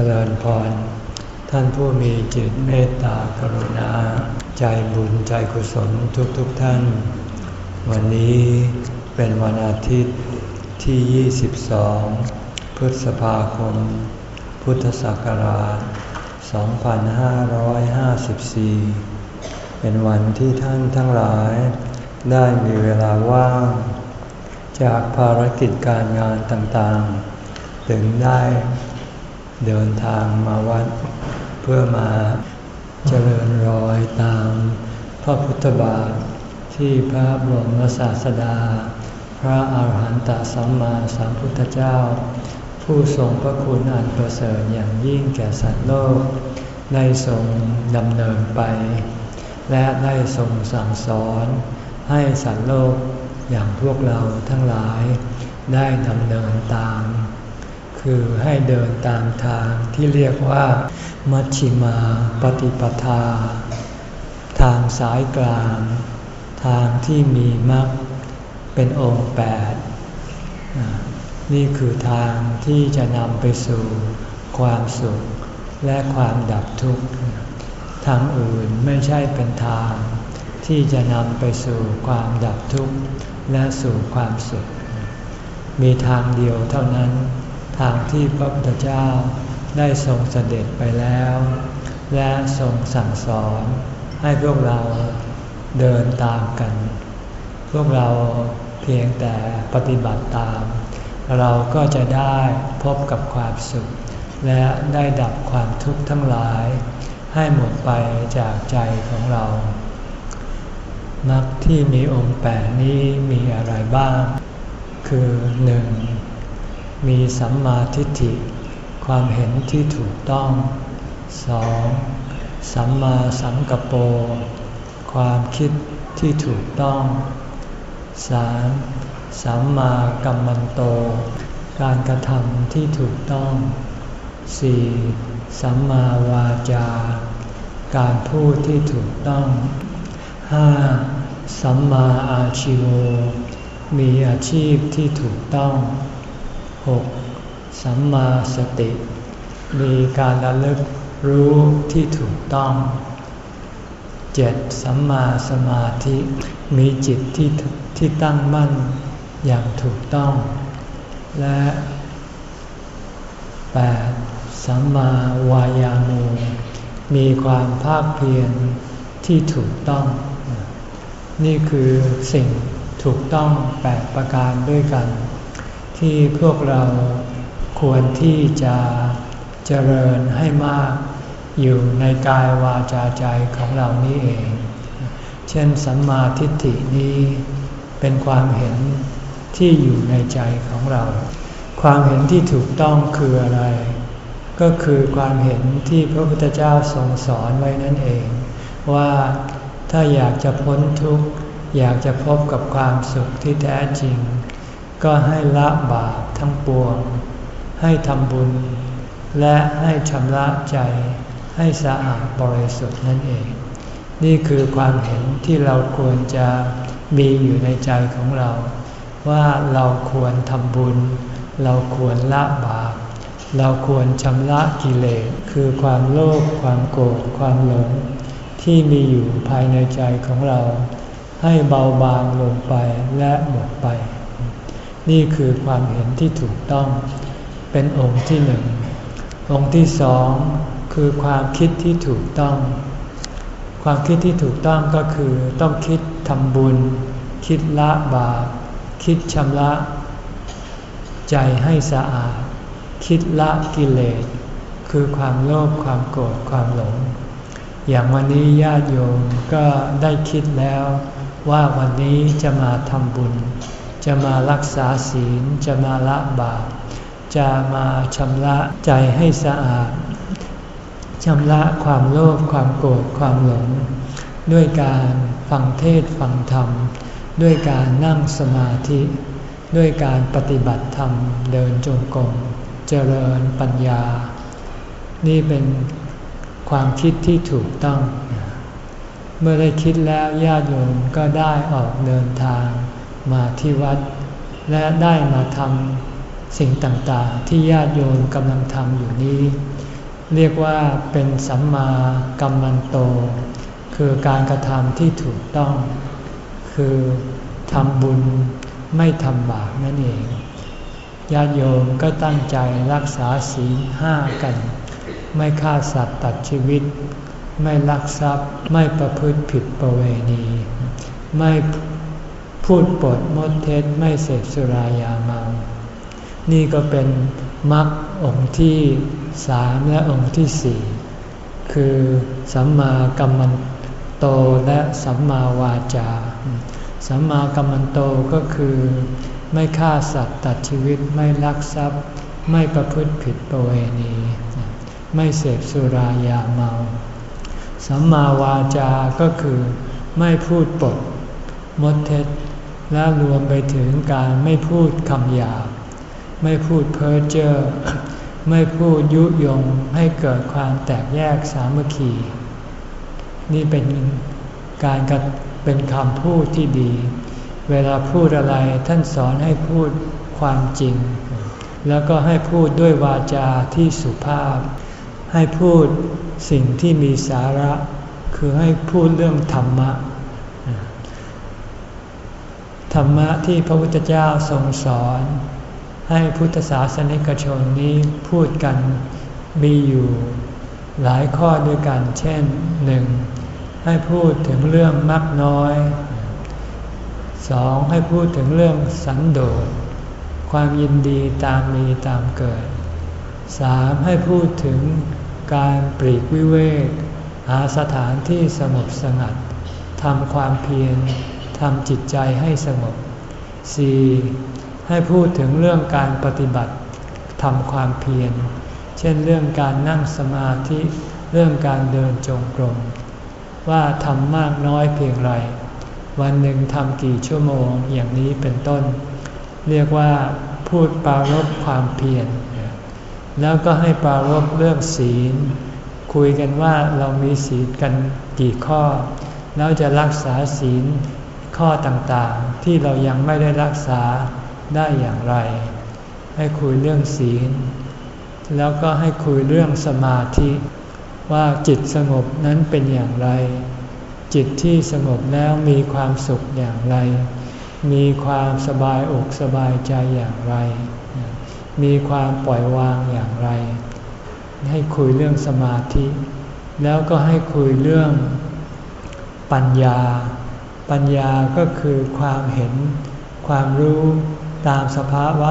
จริญพร ท่านผู้มีจิตเมตตากรุณา ใจบุญใจกุศลทุกๆทท่าน วันนี้เป็นวันอาทิตย์ที่ 22 พฤษภาคม พุทธศักราช 2554 เป็นวันที่ท่านทั้งหลาย ได้มีเวลาว่าง จากภารกิจการงานต่างๆ ถึงได้ เดินทางมาวัด เพื่อมาเจริญรอยตามพระพุทธบาทที่พระบรมศาสดา พระอาหารหันตสัมมาสัมพุทธเจ้า ผู้ทรงพระคุณอันประเสริฐอย่างยิ่งแก่สัตว์โลก ได้ทรงดำเนินไป และได้ทรงสั่งสอนให้สัตว์โลกอย่างพวกเราทั้งหลายได้ดำเนินตาม คือให้เดินตามทางที่เรียกว่า มัชชิมาปฏิปทา ทางสายกลาง ทางที่มีมรรคเป็นองค์แปดนี่คือทางที่จะนำไปสู่ความสุขและความดับทุกข์ทางอื่นไม่ใช่เป็นทาง ที่จะนำไปสู่ความดับทุกข์และสู่ความสุข มีทางเดียวเท่านั้น ทางที่พระพุทธเจ้าได้ทรงเสด็จไปแล้ว และทรงสั่งสอนให้พวกเราเดินตามกัน พวกเราเพียงแต่ปฏิบัติตาม เราก็จะได้พบกับความสุข และได้ดับความทุกข์ทั้งหลาย ให้หมดไปจากใจของเรานักที่มีองค์แปดนี้มีอะไรบ้าง คือหนึ่ง มีสัมมาทิฏฐิ ความเห็นที่ถูกต้อง 2. สัมมาสังกปรความคิดที่ถูกต้อง 3. สัมมากัมมันโต การกระทำที่ถูกต้อง 4. สัมมาวาจา การพูดที่ถูกต้อง 5. สัมมาอาชิโวมีอาชีพที่ถูกต้อง 6. สัมมาสติ มีการระลึกรู้ที่ถูกต้อง 7. สัมมาสมาธิ มีจิตที่ที่ตั้งมั่นอย่างถูกต้อง และ 8. สัมมาวายามุมีความภาคเพียรที่ถูกต้อง นี่คือสิ่งถูกต้องแปดประการด้วยกัน ที่พวกเราควรที่จะเจริญให้มากอยู่ในกายวาจาใจของเรานี่เอง เช่นสัมมาทิฏฐินี้เป็นความเห็นที่อยู่ในใจของเรา ความเห็นที่ถูกต้องคืออะไร ก็คือความเห็นที่พระพุทธเจ้าทรงสอนไว้นั่นเอง ว่าถ้าอยากจะพ้นทุกข์อยากจะพบกับความสุขที่แท้จริง ก็ให้ละบาปทั้งปวง ให้ทำบุญ และให้ชำระใจให้สะอาดบริสุทธิ์นั่นเอง นี่คือความเห็นที่เราควรจะมีอยู่ในใจของเรา ว่าเราควรทำบุญ เราควรละบาป เราควรชำระกิเลสคือความโลภความโกรธความหลง ที่มีอยู่ภายในใจของเรา ให้เบาบางลงไปและหมดไป นี่คือความเห็นที่ถูกต้อง เป็นองค์ที่หนึ่ง องค์ที่สองคือความคิดที่ถูกต้อง ความคิดที่ถูกต้องก็คือต้องคิดทำบุญ คิดละบาปคิดชำระใจให้สะอาด คิดละกิเลส คือความโลภความโกรธความหลง อย่างวันนี้ญาติโยมก็ได้คิดแล้วว่าวันนี้จะมาทำบุญ จะมารักษาศีล จะมาละบาป จะมาชำระใจให้สะอาดชำระความโลภความโกรธความหลง ด้วยการฟังเทศฟังธรรม ด้วยการนั่งสมาธิ ด้วยการปฏิบัติธรรมเดินจงกรมเจริญปัญญา นี่เป็นความคิดที่ถูกต้อง เมื่อได้คิดแล้วญาติโยมก็ได้ออกเดินทาง มาที่วัด และได้มาทำสิ่งต่างๆ ที่ญาติโยมกำลังทำอยู่นี้ เรียกว่าเป็นสัมมากัมมันโต คือการกระทำที่ถูกต้อง คือทำบุญไม่ทำบาปนั่นเอง ญาติโยมก็ตั้งใจรักษาศีลห้ากัน ไม่ฆ่าสัตว์ตัดชีวิต ไม่ลักทรัพย์ ไม่ประพฤติผิดประเวณี ไม่ พูดปดมดเท็จไม่เสพสุรายาเมา นี่ก็เป็นมรรคองค์ที่สามและองค์ที่สี่คือสัมมากัมมันโตและสัมมาวาจา สัมมากัมมันโตก็คือไม่ฆ่าสัตว์ตัดชีวิตไม่ลักทรัพย์ ไม่ประพฤติผิดประเวณี ไม่เสพสุรายาเมา สัมมาวาจาก็คือไม่พูดปดมดเท็จ และรวมไปถึงการไม่พูดคำหยาบ ไม่พูดเพ้อเจ้อ ไม่พูดยุยงให้เกิดความแตกแยกสามัคคี นี่เป็นการเป็นคำพูดที่ดี เวลาพูดอะไรท่านสอนให้พูดความจริง แล้วก็ให้พูดด้วยวาจาที่สุภาพ ให้พูดสิ่งที่มีสาระ คือให้พูดเรื่องธรรมะ ธรรมะที่พระพุทธเจ้าทรงสอน ให้พุทธศาสนิกชนนี้พูดกันมีอยู่หลายข้อด้วยกัน เช่นหนึ่งให้พูดถึงเรื่องมักน้อยสองให้พูดถึงเรื่องสันโดษ ความยินดีตามมีตามเกิดสามให้พูดถึงการปรีกวิเวก หาสถานที่สงบสงัดทำความเพียร ทำจิตใจให้สงบสี่ให้พูดถึงเรื่องการปฏิบัติทำความเพียร เช่นเรื่องการนั่งสมาธิ เรื่องการเดินจงกรม ว่าทำมากน้อยเพียงไร วันหนึ่งทำกี่ชั่วโมงอย่างนี้เป็นต้น เรียกว่าพูดปารบความเพียร แล้วก็ให้ปารบเรื่องศีล คุยกันว่าเรามีศีลกันกี่ข้อ แล้วจะรักษาศีล ข้อต่างๆที่เรายังไม่ได้รักษาได้อย่างไร ให้คุยเรื่องศีล แล้วก็ให้คุยเรื่องสมาธิ ว่าจิตสงบนั้นเป็นอย่างไร จิตที่สงบแล้วมีความสุขอย่างไร มีความสบายอกสบายใจอย่างไร มีความปล่อยวางอย่างไร ให้คุยเรื่องสมาธิ แล้วก็ให้คุยเรื่องปัญญา ปัญญาก็คือความเห็น ความรู้ตามสภาวะ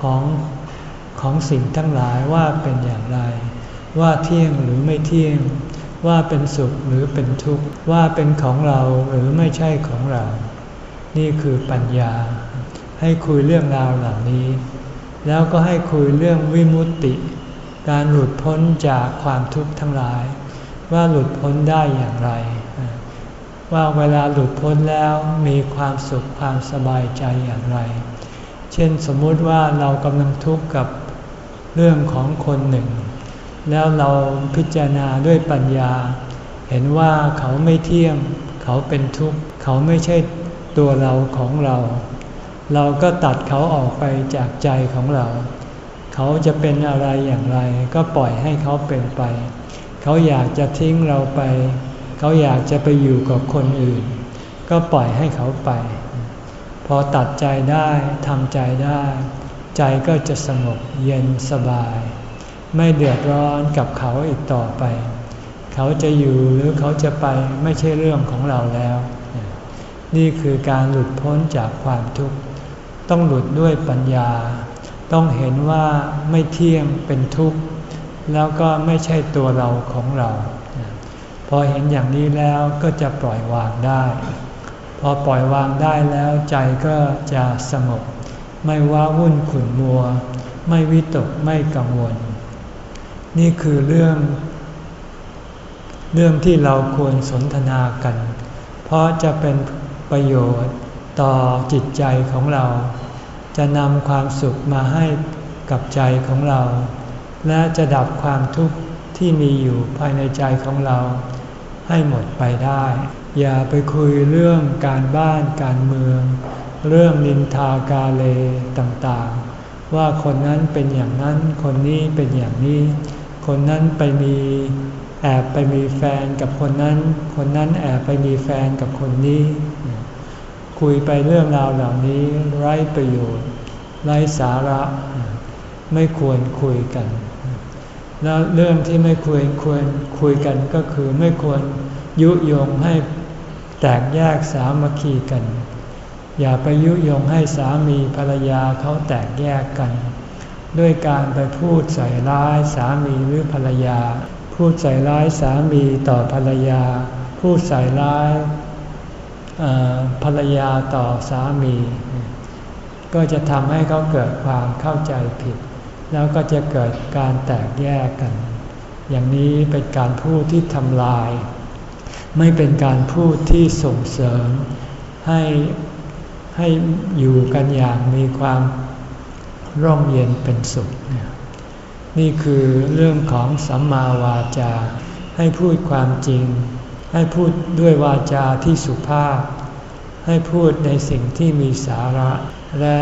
ของของสิ่งทั้งหลายว่าเป็นอย่างไร ว่าเที่ยงหรือไม่เที่ยง ว่าเป็นสุขหรือเป็นทุกข์ ว่าเป็นของเราหรือไม่ใช่ของเรา นี่คือปัญญา ให้คุยเรื่องราวเหล่านี้ แล้วก็ให้คุยเรื่องวิมุตติ การหลุดพ้นจากความทุกข์ทั้งหลาย ว่าหลุดพ้นได้อย่างไร ว่าเวลาหลุดพ้นแล้วมีความสุขความสบายใจอย่างไร เช่นสมมุติว่าเรากำลังทุกข์กับเรื่องของคนหนึ่ง แล้วเราพิจารณาด้วยปัญญา เห็นว่าเขาไม่เที่ยง เขาเป็นทุกข์ เขาไม่ใช่ตัวเราของเรา เราก็ตัดเขาออกไปจากใจของเรา เขาจะเป็นอะไรอย่างไร ก็ปล่อยให้เขาเป็นไป เขาอยากจะทิ้งเราไป เขาอยากจะไปอยู่กับคนอื่น ก็ปล่อยให้เขาไป พอตัดใจได้ทำใจได้ ใจก็จะสงบเย็นสบาย ไม่เดือดร้อนกับเขาอีกต่อไป เขาจะอยู่หรือเขาจะไปไม่ใช่เรื่องของเราแล้ว นี่คือการหลุดพ้นจากความทุกข์ ต้องหลุดด้วยปัญญา ต้องเห็นว่าไม่เที่ยงเป็นทุกข์ แล้วก็ไม่ใช่ตัวเราของเรา พอเห็นอย่างนี้แล้วก็จะปล่อยวางได้ พอปล่อยวางได้แล้วใจก็จะสงบ ไม่ว้าวุ่นขุ่นมัว ไม่วิตกไม่กังวล นี่คือเรื่อง เรื่องที่เราควรสนทนากัน เพราะจะเป็นประโยชน์ต่อจิตใจของเรา จะนำความสุขมาให้กับใจของเรา และจะดับความทุกข์ที่มีอยู่ภายในใจของเรา ให้หมดไปได้ อย่าไปคุยเรื่องการบ้านการเมือง เรื่องนินทากาเลต่างๆ ว่าคนนั้นเป็นอย่างนั้น คนนี้เป็นอย่างนี้ คนนั้นไปมีแอบไปมีแฟนกับคนนั้น คนนั้นแอบไปมีแฟนกับคนนี้ คุยไปเรื่องราวเหล่านี้ไร้ประโยชน์ไร้สาระ ไม่ควรคุยกัน แล้วเรื่องที่ไม่ควรควรคุยกันก็คือไม่ควรยุยงให้แตกแยกสามัคคีกัน อย่าไปยุยงให้สามีภรรยาเขาแตกแยกกัน ด้วยการไปพูดใส่ร้ายสามีหรือภรรยา พูดใส่ร้ายสามีต่อภรรยา พูดใส่ร้ายภรรยาต่อสามี ก็จะทำให้เขาเกิดความเข้าใจผิด แล้วก็จะเกิดการแตกแยกกัน อย่างนี้เป็นการพูดที่ทำลาย ไม่เป็นการพูดที่ส่งเสริม ให้ให้อยู่กันอย่างมีความร่มเย็นเป็นสุข นี่คือเรื่องของสัมมาวาจา ให้พูดความจริง ให้พูดด้วยวาจาที่สุภาพ ให้พูดในสิ่งที่มีสาระและ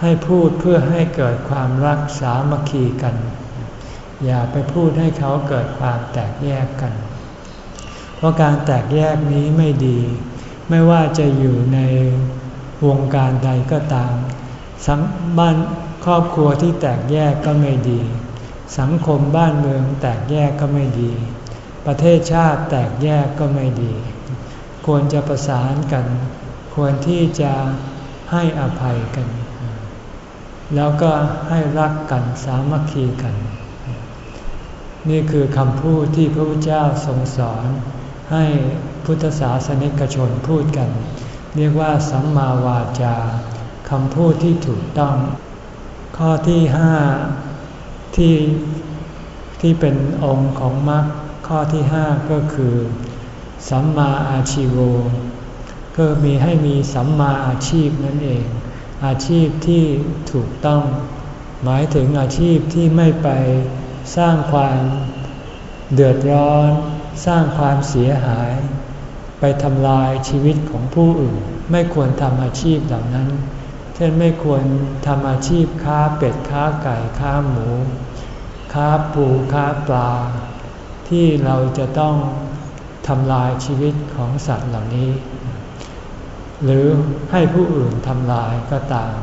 ให้พูดเพื่อให้เกิดความรักสามัคคีกัน อย่าไปพูดให้เขาเกิดความแตกแยกกัน เพราะการแตกแยกนี้ไม่ดี ไม่ว่าจะอยู่ในวงการใดก็ตามสังบ้านครอบครัวที่แตกแยกก็ไม่ดี สังคมบ้านเมืองแตกแยกก็ไม่ดี ประเทศชาติแตกแยกก็ไม่ดี ควรจะประสานกัน ควรที่จะให้อภัยกัน แล้วก็ให้รักกันสามัคคีกัน นี่คือคำพูดที่พระพุทธเจ้าทรงสอน ให้พุทธศาสนิกชนพูดกัน เรียกว่าสัมมาวาจาคำพูดที่ถูกต้อง ข้อที่ห้าที่ที่เป็นองค์ของมรรคข้อที่ห้าก็คือ สัมมาอาชีโวก็มีให้มีสัมมาอาชีพนั่นเอง อาชีพที่ถูกต้อง หมายถึงอาชีพที่ไม่ไปสร้างความเดือดร้อน สร้างความเสียหาย ไปทำลายชีวิตของผู้อื่น ไม่ควรทำอาชีพเหล่านั้น เช่นไม่ควรทำอาชีพค้าเป็ดค้าไก่ค้าหมู ค้าปูค้าปลา ที่เราจะต้องทำลายชีวิตของสัตว์เหล่านี้ หรือให้ผู้อื่นทำลายก็ตาม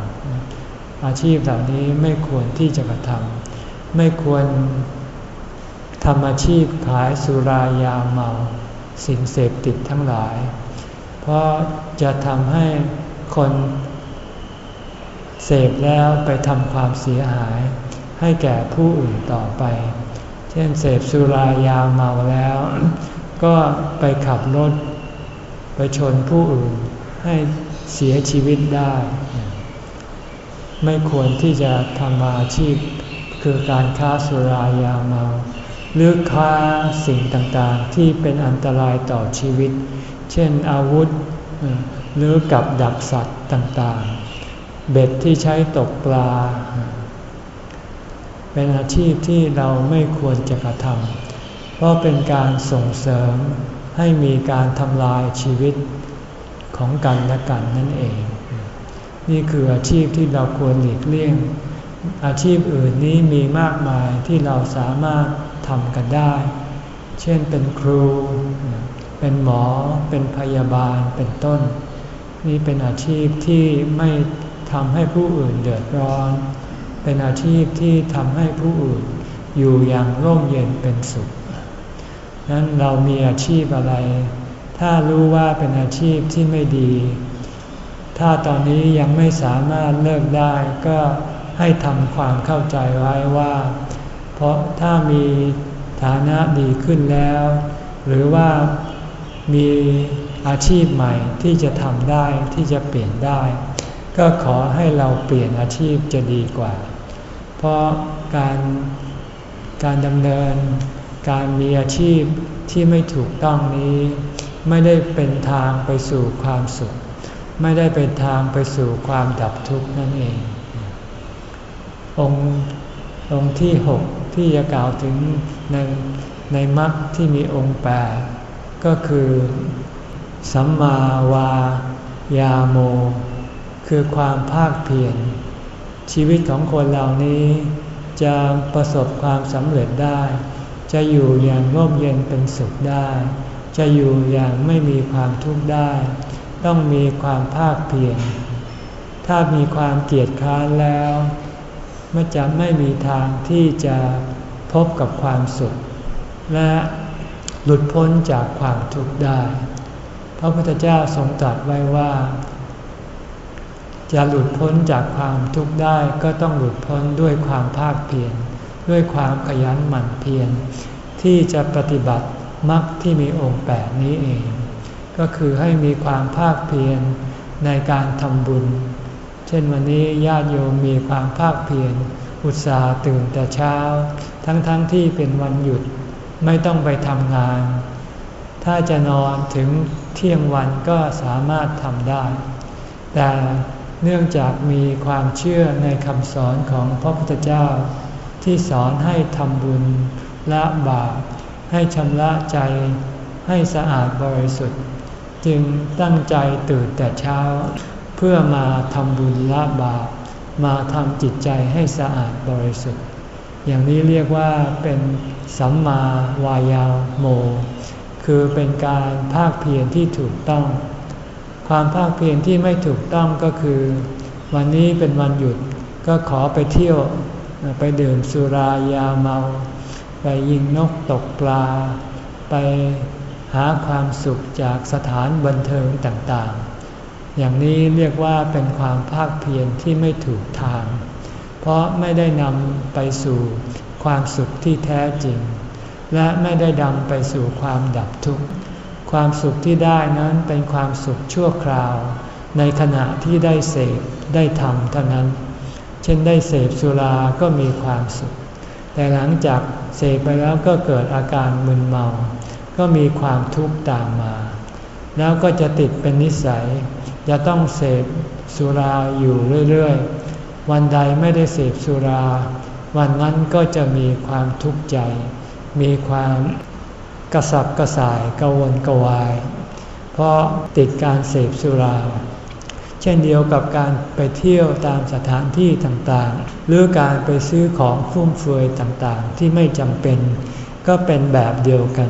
อาชีพเหล่านี้ไม่ควรที่จะกระทำไม่ควรทำอาชีพขายสุรายาเมา สิ่งเสพติดทั้งหลาย เพราะจะทำให้คนเสพแล้วไปทำความเสียหาย ให้แก่ผู้อื่นต่อไป เช่นเสพสุรายาเมาแล้ว ก็ไปขับรถ ไปชนผู้อื่น ให้เสียชีวิตได้ ไม่ควรที่จะทำอาชีพ คือการค้าสุรายาเมาหรือค้าสิ่งต่างๆ ที่เป็นอันตรายต่อชีวิต เช่นอาวุธ หรือกับดักสัตว์ต่างๆ เบ็ดที่ใช้ตกปลา เป็นอาชีพที่เราไม่ควรจะกระทำเพราะเป็นการส่งเสริมให้มีการทำลายชีวิต ของกันและกันนั่นเอง นี่คืออาชีพที่เราควรหลีกเลี่ยง อาชีพอื่นนี้มีมากมายที่เราสามารถทำกันได้ เช่นเป็นครู เป็นหมอ เป็นพยาบาล เป็นต้น นี่เป็นอาชีพที่ไม่ทำให้ผู้อื่นเดือดร้อน เป็นอาชีพที่ทำให้ผู้อื่นอยู่อย่างร่มเย็นเป็นสุขนั้นเรามีอาชีพอะไร ถ้ารู้ว่าเป็นอาชีพที่ไม่ดี ถ้าตอนนี้ยังไม่สามารถเลิกได้ก็ให้ทำความเข้าใจไว้ว่า เพราะถ้ามีฐานะดีขึ้นแล้ว หรือว่ามีอาชีพใหม่ที่จะทำได้ที่จะเปลี่ยนได้ ก็ขอให้เราเปลี่ยนอาชีพจะดีกว่า เพราะการการดำเนิน การมีอาชีพที่ไม่ถูกต้องนี้ ไม่ได้เป็นทางไปสู่ความสุข ไม่ได้เป็นทางไปสู่ความดับทุกข์นั่นเอง องค์องค์ที่หกที่จะกล่าวถึงในในมรรคที่มีองค์แปดก็คือสัมมาวายาโม คือความภาคเพียรชีวิตของคนเหล่านี้จะประสบความสำเร็จได้ จะอยู่อย่างร่มเย็นเป็นสุขได้ จะอยู่อย่างไม่มีความทุกข์ได้ ต้องมีความภาคเพียรถ้ามีความเกียจค้านแล้วมันจะไม่มีทางที่จะพบกับความสุข และหลุดพ้นจากความทุกข์ได้ พระพุทธเจ้าทรงตรัสไว้ว่า จะหลุดพ้นจากความทุกข์ได้ก็ต้องหลุดพ้นด้วยความภาคเพียรด้วยความขยันหมั่นเพียรที่จะปฏิบัติ มรรคที่มีองค์แปดนี้เอง ก็คือให้มีความภาคเพียรในการทำบุญ เช่นวันนี้ญาติโยมมีความภาคเพียรอุตส่าห์ตื่นแต่เช้า ทั้งๆทที่เป็นวันหยุดไม่ต้องไปทำงาน ถ้าจะนอนถึงเที่ยงวันก็สามารถทำได้ แต่เนื่องจากมีความเชื่อในคำสอนของพระพุทธเจ้า ที่สอนให้ทำบุญละบาป ให้ชำระใจให้สะอาดบริสุทธิ์ จึงตั้งใจตื่นแต่เช้า เพื่อมาทำบุญละบาปมาทำจิตใจให้สะอาดบริสุทธิ์ อย่างนี้เรียกว่าเป็นสัมมาวายาโม คือเป็นการภาคเพียรที่ถูกต้อง ความภาคเพียรที่ไม่ถูกต้องก็คือ วันนี้เป็นวันหยุดก็ขอไปเที่ยวไปดื่มสุรายาเมา ไปยิงนกตกปลา ไปหาความสุขจากสถานบันเทิงต่างๆ อย่างนี้เรียกว่าเป็นความภาคเพียรที่ไม่ถูกทาง เพราะไม่ได้นำไปสู่ความสุขที่แท้จริง และไม่ได้ดำไปสู่ความดับทุกข์ ความสุขที่ได้นั้นเป็นความสุขชั่วคราว ในขณะที่ได้เสพได้ทำเท่านั้น เช่นได้เสพสุราก็มีความสุข แต่หลังจาก เสพไปแล้วก็เกิดอาการมึนเมา ก็มีความทุกข์ตามมา แล้วก็จะติดเป็นนิสัย จะต้องเสพสุราอยู่เรื่อยๆ วันใดไม่ได้เสพสุรา วันนั้นก็จะมีความทุกข์ใจ มีความกระสับกระส่ายกระวนกระวาย เพราะติดการเสพสุรา ช่นเดียวกับการไปเที่ยวตามสถานที่ต่างๆ หรือการไปซื้อของฟุ่มเฟือยต่างๆ ที่ไม่จำเป็น ก็เป็นแบบเดียวกัน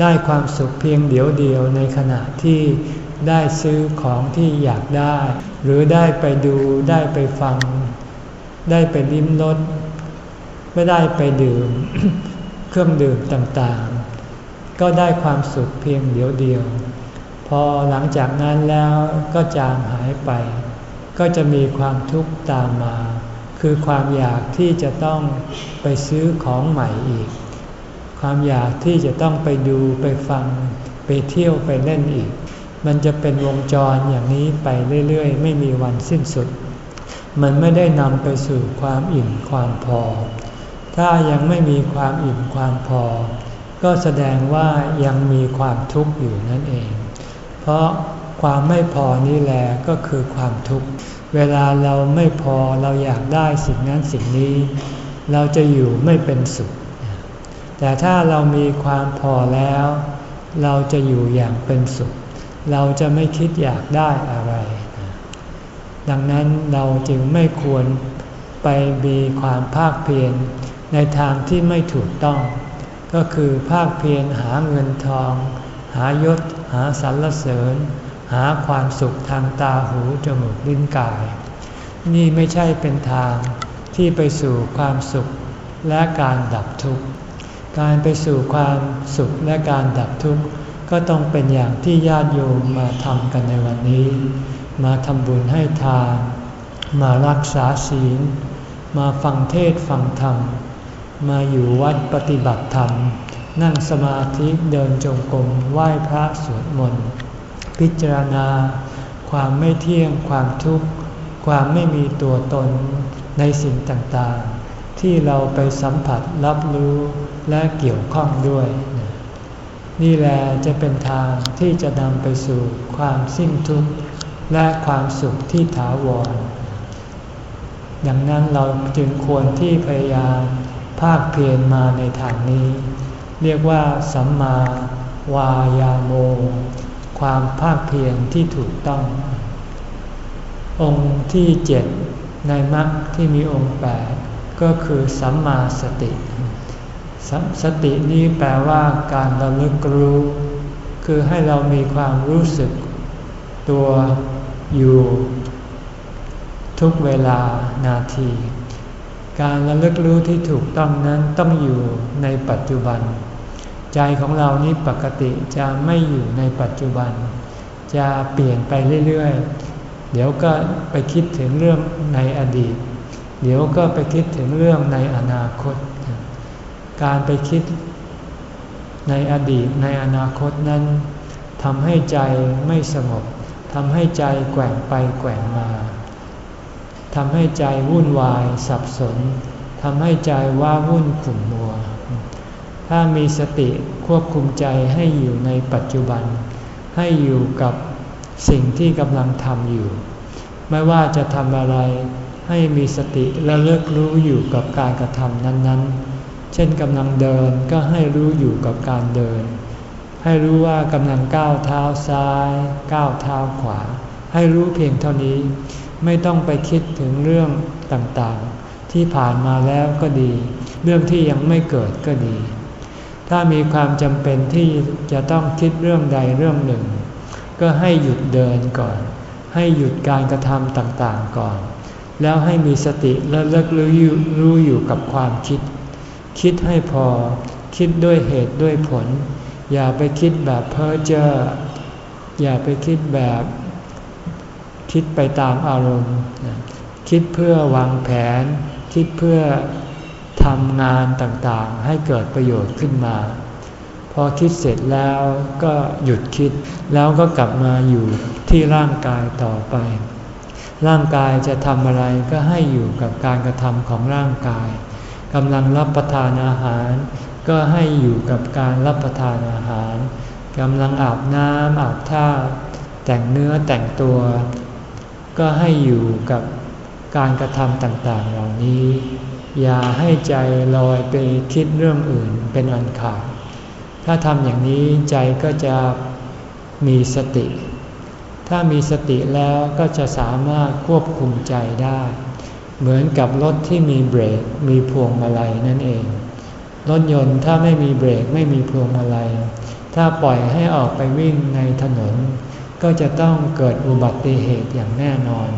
ได้ความสุขเพียงเดียวเดียวในขณะที่ได้ซื้อของที่อยากได้ หรือได้ไปดูได้ไปฟัง ได้ไปลิ้มรสไม่ได้ไปดื่ม เครื่องดื่มต่างๆ ก็ได้ความสุขเพียงเดียวเดียว อหลังจากนั้นแล้วก็จางหายไป ก็จะมีความทุกข์ตามมา คือความอยากที่จะต้องไปซื้อของใหม่อีก ความอยากที่จะต้องไปดูไปฟังไปเที่ยวไปเล่นอีก มันจะเป็นวงจรอย่างนี้ไปเรื่อยๆ ไม่มีวันสิ้นสุด มันไม่ได้นำไปสู่ความอิ่มความพอ ถ้ายังไม่มีความอิ่มความพอ ก็แสดงว่ายังมีความทุกข์อยู่นั่นเอง เพราะความไม่พอนี่แหละก็คือความทุกข์ เวลาเราไม่พอเราอยากได้สิ่งนั้นสิ่งนี้ เราจะอยู่ไม่เป็นสุข แต่ถ้าเรามีความพอแล้ว เราจะอยู่อย่างเป็นสุข เราจะไม่คิดอยากได้อะไร ดังนั้นเราจึงไม่ควรไปมีความภาคเพียรในทางที่ไม่ถูกต้อง ก็คือภาคเพียรหาเงินทอง หายศ หาสรรเสริญ หาความสุขทางตาหูจมูกลิ้นกาย นี่ไม่ใช่เป็นทางที่ไปสู่ความสุขและการดับทุกข์ การไปสู่ความสุขและการดับทุกข์ก็ต้องเป็นอย่างที่ญาติโยมมาทำกันในวันนี้ มาทำบุญให้ทาน มารักษาศีล มาฟังเทศฟังธรรม มาอยู่วัดปฏิบัติธรรม นั่งสมาธิเดินจงกรมไหว้พระสวดมนต์พิจารณา ความไม่เที่ยงความทุกข์ ความไม่มีตัวตนในสิ่งต่างๆ ที่เราไปสัมผัสรับรู้และเกี่ยวข้องด้วย นี่แหละจะเป็นทางที่จะนำไปสู่ความสิ้นทุกข์และความสุขที่ถาวร ดังนั้นเราจึงควรที่พยายามภาคเพียรมาในทางนี้ เรียกว่า สัมมาวายาโม ความภาคเพียรที่ถูกต้อง องค์ที่เจ็ดในมรรคที่มีองค์แปดก็คือสัมมาสติสสตินี้แปลว่าการระลึกรู้ คือให้เรามีความรู้สึก ตัวอยู่ ทุกเวลานาที การระลึกรู้ที่ถูกต้องนั้นต้องอยู่ในปัจจุบัน ใจของเรานี้ปกติจะไม่อยู่ในปัจจุบัน จะเปลี่ยนไปเรื่อยๆ เดี๋ยวก็ไปคิดถึงเรื่องในอดีต เดี๋ยวก็ไปคิดถึงเรื่องในอนาคต การไปคิดในอดีตในอนาคตนั้นทำให้ใจไม่สงบทำให้ใจแกว่งไปแกว่งมาทำให้ใจวุ่นวายสับสนทำให้ใจว่าวุ่นขุ่นมัว ถ้ามีสติควบคุมใจให้อยู่ในปัจจุบัน ให้อยู่กับสิ่งที่กำลังทำอยู่ ไม่ว่าจะทำอะไรให้มีสติและเลิกรู้อยู่กับการกระทำนั้นๆ เช่นกำลังเดินก็ให้รู้อยู่กับการเดิน ให้รู้ว่ากำลังก้าวเท้าซ้าย ก้าวเท้าขวา ให้รู้เพียงเท่านี้ ไม่ต้องไปคิดถึงเรื่องต่างๆ ที่ผ่านมาแล้วก็ดี เรื่องที่ยังไม่เกิดก็ดี ถ้ามีความจำเป็นที่จะต้องคิดเรื่องใดเรื่องหนึ่ง ก็ให้หยุดเดินก่อน ให้หยุดการกระทำต่างๆก่อน แล้วให้มีสติและเลิกรู้รู้อยู่กับความคิด คิดให้พอ คิดด้วยเหตุด้วยผล อย่าไปคิดแบบเพ้อเจ้ออย่าไปคิดแบบคิดไปตามอารมณ์ คิดเพื่อวางแผน คิดเพื่อ ทำงานต่างๆ ให้เกิดประโยชน์ขึ้นมา พอคิดเสร็จแล้วก็หยุดคิดแล้วก็กลับมาอยู่ที่ร่างกายต่อไป ร่างกายจะทำอะไรก็ให้อยู่กับการกระทำของร่างกายกำลังรับประทานอาหาร ก็ให้อยู่กับการรับประทานอาหารกำลังอาบน้ำอาบท่า แต่งเนื้อแต่งตัว ก็ให้อยู่กับการกระทำต่างๆ เหล่านี้ อย่าให้ใจลอยไปคิดเรื่องอื่นเป็นอันขาด ถ้าทำอย่างนี้ใจก็จะมีสติ ถ้ามีสติแล้วก็จะสามารถควบคุมใจได้ เหมือนกับรถที่มีเบรกมีพวงมาลัยนั่นเอง รถยนต์ถ้าไม่มีเบรกไม่มีพวงมาลัย ถ้าปล่อยให้ออกไปวิ่งในถนน ก็จะต้องเกิดอุบัติเหตุอย่างแน่นอน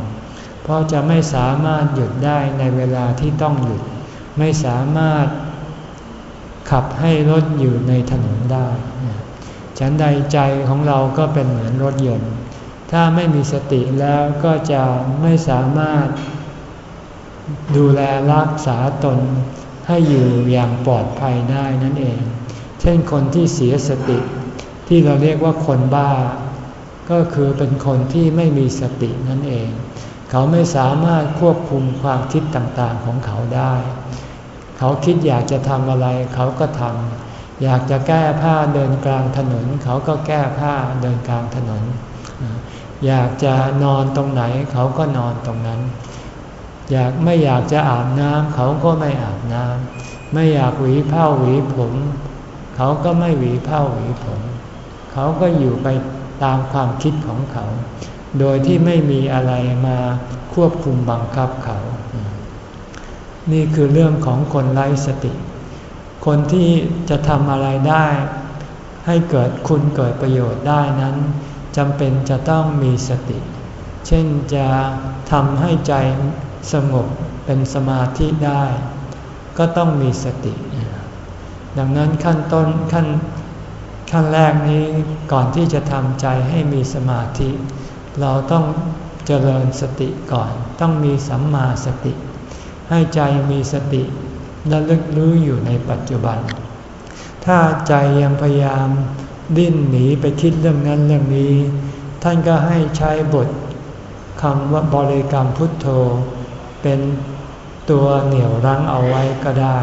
เพราะจะไม่สามารถหยุดได้ในเวลาที่ต้องหยุด ไม่สามารถขับให้รถอยู่ในถนนได้ฉันใดใจของเราก็เป็นเหมือนรถยนต์ ถ้าไม่มีสติแล้วก็จะไม่สามารถดูแลรักษาตนให้อยู่อย่างปลอดภัยได้นั่นเอง เช่นคนที่เสียสติ ที่เราเรียกว่าคนบ้า ก็คือเป็นคนที่ไม่มีสตินั่นเอง เขาไม่สามารถควบคุมความคิดต่างๆของเขาได้ เขาคิดอยากจะทำอะไรเขาก็ทำอยากจะแก้ผ้าเดินกลางถนน เขาก็แก้ผ้าเดินกลางถนน อยากจะนอนตรงไหน เขาก็นอนตรงนั้น อยากไม่อยากจะอาบน้ำเขาก็ไม่อาบน้ำไม่อยากหวีผ้าหวีผม เขาก็ไม่หวีผ้าหวีผม เขาก็อยู่ไปตามความคิดของเขา โดยที่ไม่มีอะไรมาควบคุมบังคับเขา นี่คือเรื่องของคนไร้สติ คนที่จะทำอะไรได้ ให้เกิดคุณเกิดประโยชน์ได้นั้นจำเป็นจะต้องมีสติ เช่นจะทำให้ใจสงบเป็นสมาธิได้ ก็ต้องมีสติ ดังนั้นขั้นต้นขั้นขั้นแรกนี้ก่อนที่จะทำใจให้มีสมาธิ เราต้องเจริญสติก่อน ต้องมีสัมมาสติ ให้ใจมีสติและลึกรู้อยู่ในปัจจุบัน ถ้าใจยังพยายามดิ้นหนีไปคิดเรื่องนั้นเรื่องนี้ ท่านก็ให้ใช้บทคำว่าบริกรรมพุทโธ เป็นตัวเหนี่ยวรั้งเอาไว้ก็ได้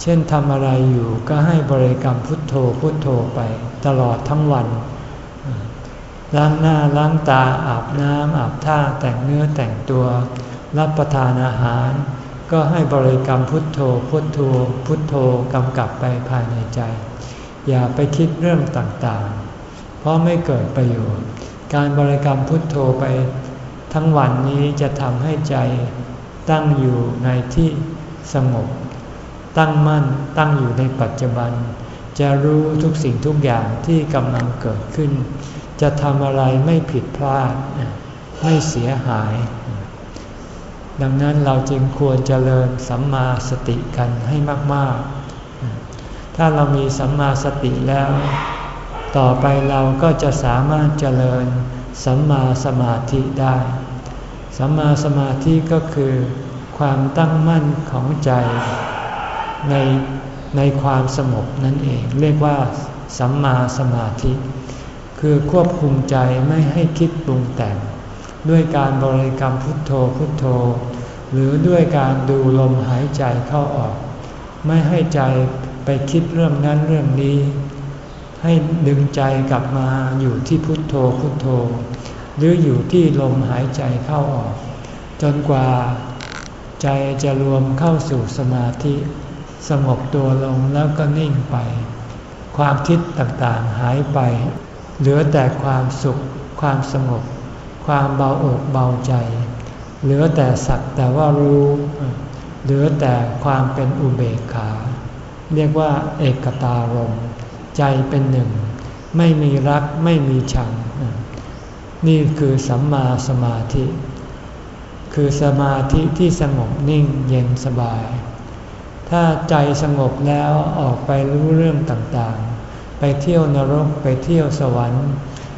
เช่นทำอะไรอยู่ก็ให้บริกรรมพุทโธพุทโธไปตลอดทั้งวัน ล้างหน้าล้างตาอาบน้ำอาบท่าแต่งเนื้อแต่งตัว รับประทานอาหาร ก็ให้บริกรรมพุทโธพุทโธพุทโธกำกับไปภายในใจ อย่าไปคิดเรื่องต่างๆ เพราะไม่เกิดประโยชน์ การบริกรรมพุทโธไป ทั้งวันนี้จะทำให้ใจตั้งอยู่ในที่สงบ ตั้งมั่นตั้งอยู่ในปัจจุบัน จะรู้ทุกสิ่งทุกอย่างที่กำลังเกิดขึ้น จะทำอะไรไม่ผิดพลาด ไม่เสียหาย ดังนั้นเราจึงควรเจริญสัมมาสติกันให้มาก ๆ ถ้าเรามีสัมมาสติแล้ว ต่อไปเราก็จะสามารถเจริญสัมมาสมาธิได้ สัมมาสมาธิก็คือความตั้งมั่นของใจในในความสงบนั่นเอง เรียกว่าสัมมาสมาธิ คือควบคุมใจไม่ให้คิดปรุงแต่ง ด้วยการบริกรรมพุทโธพุทโธ หรือด้วยการดูลมหายใจเข้าออก ไม่ให้ใจไปคิดเรื่องนั้นเรื่องนี้ ให้ดึงใจกลับมาอยู่ที่พุทโธพุทโธ หรืออยู่ที่ลมหายใจเข้าออก จนกว่าใจจะรวมเข้าสู่สมาธิสงบตัวลงแล้วก็นิ่งไป ความคิดต่างๆหายไป เหลือแต่ความสุข ความสงบ ความเบาอกเบาใจ เหลือแต่สักแต่ว่ารู้ เหลือแต่ความเป็นอุเบกขา เรียกว่าเอกตารม ใจเป็นหนึ่ง ไม่มีรักไม่มีชัง นี่คือสัมมาสมาธิ คือสมาธิที่สงบนิ่งเย็นสบาย ถ้าใจสงบแล้วออกไปรู้เรื่องต่างๆ ไปเที่ยวนรกไปเที่ยวสวรรค์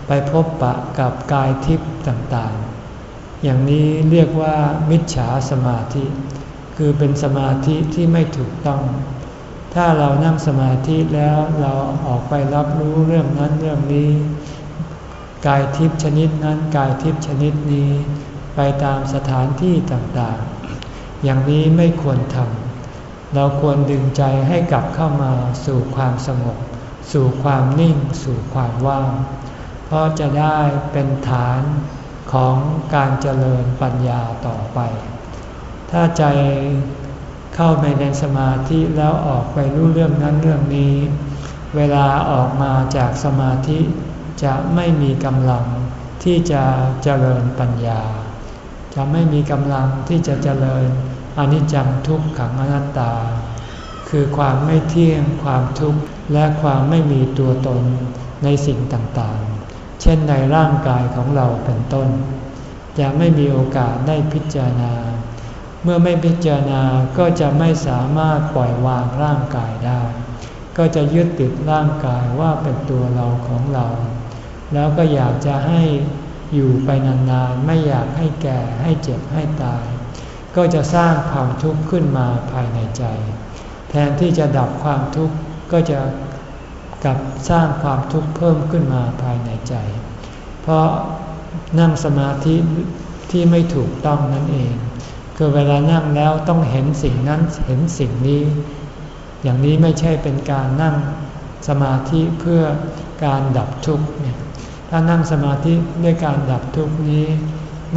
ไปพบปะกับกายทิพย์ต่างๆ อย่างนี้เรียกว่ามิจฉาสมาธิ คือเป็นสมาธิที่ไม่ถูกต้อง ถ้าเรานั่งสมาธิแล้วเราออกไปรับรู้เรื่องนั้นเรื่องนี้ กายทิพย์ชนิดนั้นกายทิพย์ชนิดนี้ ไปตามสถานที่ต่างๆ อย่างนี้ไม่ควรทำเราควรดึงใจให้กลับเข้ามาสู่ความสงบ สู่ความนิ่งสู่ความว่าง เพราะจะได้เป็นฐานของการเจริญปัญญาต่อไป ถ้าใจเข้าไปในสมาธิแล้วออกไปรู้เรื่องนั้นเรื่องนี้ เวลาออกมาจากสมาธิจะไม่มีกำลังที่จะเจริญปัญญา จะไม่มีกำลังที่จะเจริญอนิจจังทุกขังอนัตตา คือความไม่เที่ยงความทุกข์ และความไม่มีตัวตนในสิ่งต่างๆ เช่นในร่างกายของเราเป็นต้น จะไม่มีโอกาสได้พิจารณา เมื่อไม่พิจารณาก็จะไม่สามารถปล่อยวางร่างกายได้ ก็จะยึดติดร่างกายว่าเป็นตัวเราของเรา แล้วก็อยากจะให้อยู่ไปนานๆ ไม่อยากให้แก่ให้เจ็บให้ตาย ก็จะสร้างความทุกข์ขึ้นมาภายในใจ แทนที่จะดับความทุกข์ ก็จะกลับสร้างความทุกข์เพิ่มขึ้นมาภายในใจ เพราะนั่งสมาธิที่ไม่ถูกต้องนั่นเอง คือเวลานั่งแล้วต้องเห็นสิ่งนั้นเห็นสิ่งนี้ อย่างนี้ไม่ใช่เป็นการนั่งสมาธิเพื่อการดับทุกข์เนี่ยถ้านั่งสมาธิด้วยการดับทุกข์นี้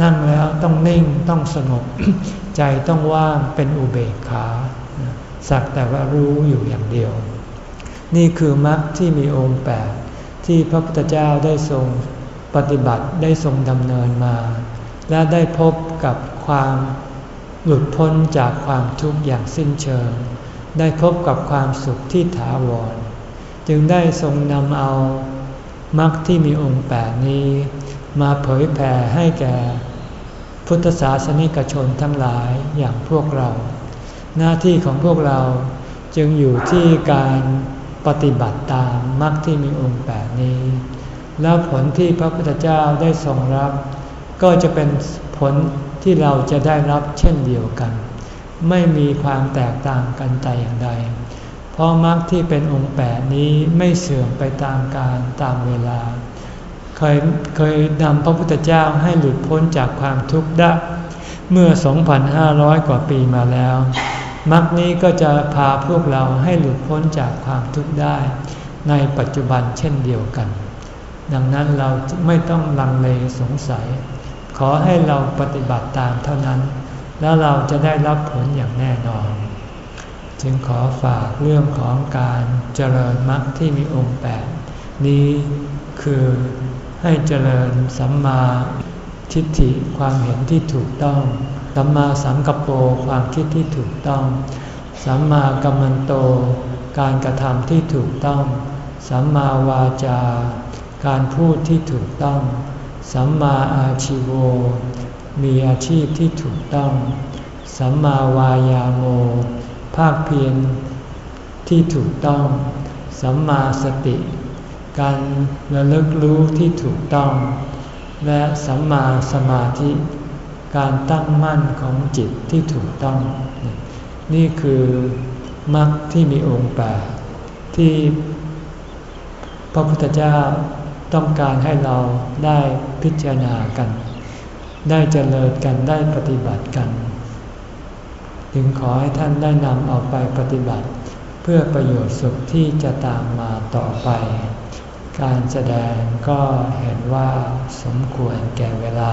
นั่งแล้วต้องนิ่งต้องสงบใจต้องว่างเป็นอุเบกขา สักแต่ว่ารู้อยู่อย่างเดียว นี่คือมรรคที่มีองค์แปดที่พระพุทธเจ้าได้ทรงปฏิบัติได้ทรงดำเนินมา และได้พบกับความหลุดพ้นจากความทุกข์อย่างสิ้นเชิง ได้พบกับความสุขที่ถาวร จึงได้ทรงนำเอามรรคที่มีองค์แปดนี้ มาเผยแผ่ให้แก่ พุทธศาสนิกชนทั้งหลายอย่างพวกเรา หน้าที่ของพวกเราจึงอยู่ที่การ ปฏิบัติตามมรรคที่มีองค์แปดนี้ แล้วผลที่พระพุทธเจ้าได้ทรงรับ ก็จะเป็นผลที่เราจะได้รับเช่นเดียวกัน ไม่มีความแตกต่างกันแต่อย่างใด เพราะมรรคที่เป็นองค์แปดนี้ไม่เสื่อมไปตามการตามเวลา เคยเคยนำพระพุทธเจ้าให้หลุดพ้นจากความทุกข์ได้เมื่อ 2,500 กว่าปีมาแล้ว มรรคนี้ก็จะพาพวกเราให้หลุดพ้นจากความทุกข์ได้ ในปัจจุบันเช่นเดียวกัน ดังนั้นเราไม่ต้องลังเลสงสัย ขอให้เราปฏิบัติตามเท่านั้น แล้วเราจะได้รับผลอย่างแน่นอน จึงขอฝากเรื่องของการเจริญมรรคที่มีองค์แปดนี้คือให้เจริญสัมมาทิฏฐิความเห็นที่ถูกต้อง สัมมาสังกปรความคิดที่ถูกต้อง สัมมากัมมันโต การกระทำที่ถูกต้อง สัมมาวาจา การพูดที่ถูกต้อง สัมมาอาชิโว มีอาชีพที่ถูกต้อง สัมมาวายาโม ภาคเพียรที่ถูกต้อง สัมมาสติ การระลึกรู้ที่ถูกต้อง และสัมมาสมาธิ การตั้งมั่นของจิตที่ถูกต้อง นี่คือมรรคที่มีองค์แปดที่พระพุทธเจ้าต้องการให้เราได้พิจารณากัน ได้เจริญกันได้ปฏิบัติกัน จึงขอให้ท่านได้นำเอาไปปฏิบัติ เพื่อประโยชน์สุขที่จะตามมาต่อไป การแสดงก็เห็นว่าสมควรแก่เวลา